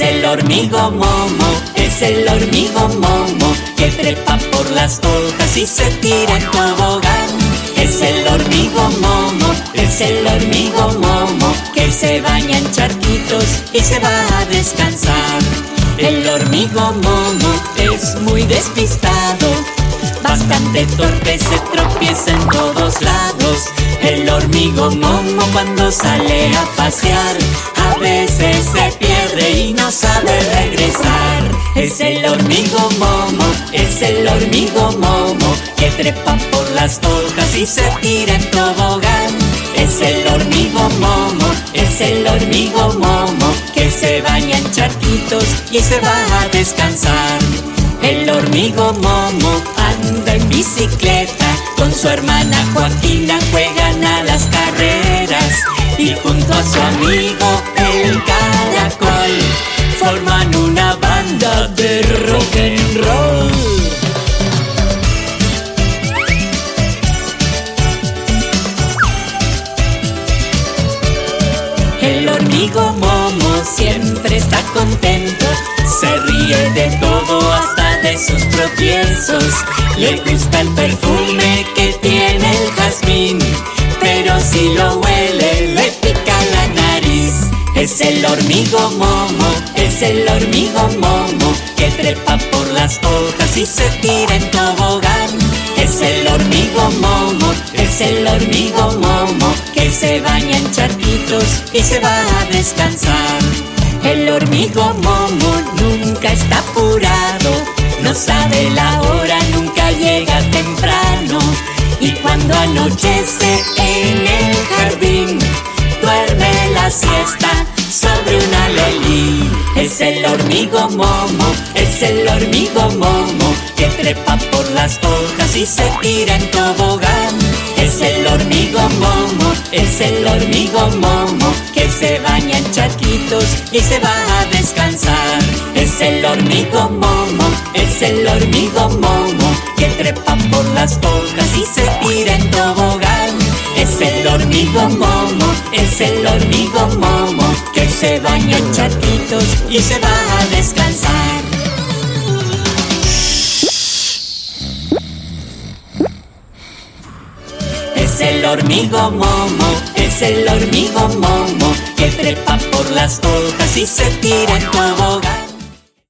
hormigo momo, es el hormigo momo que trepa por las hojas y se tira en tobogán. Es el hormigo momo, es el hormigo momo que se baña en charquitos y se va a descansar. El hormigo momo es muy despistado, bastante torpe, se tropieza en todos lados. El hormigo momo cuando sale a pasear, a veces se pierde Es el hormigo momo, es el hormigo momo que trepa por las hojas y se tira en tobogán. Es el hormigo momo, es el hormigo momo que se baña en charquitos y se va a descansar. El hormigo momo anda en bicicleta con su hermana Joaquina juegan a las carreras y junto a su amigo el caracol forman una banda de rock and roll. El hormigo momo siempre está contento, se ríe de todo hasta de sus tropiezos. Le gusta el perfume que tiene el jazmín, pero si lo huele Es el hormigo momo, es el hormigo momo que trepa por las hojas y se tira en tobogán. Es el hormigo momo, es el hormigo momo que se baña en charquitos y se va a descansar. El hormigo momo nunca está apurado, no sabe la hora, nunca llega temprano. Y cuando anochece en el jardín, duerme la siesta. Es el hormigo momo, es el hormigo momo que trepa por las hojas y se tira en tobogán. Es el hormigo momo, es el hormigo momo que se baña en charquitos y se va a descansar. Es el hormigo momo, es el hormigo momo que trepa por las hojas y se tira en tobogán. Es el hormigo momo, es el hormigo momo se baña en y se va a descansar. Es el hormigo momo, es el hormigo momo que trepa por las hojas y se tira en.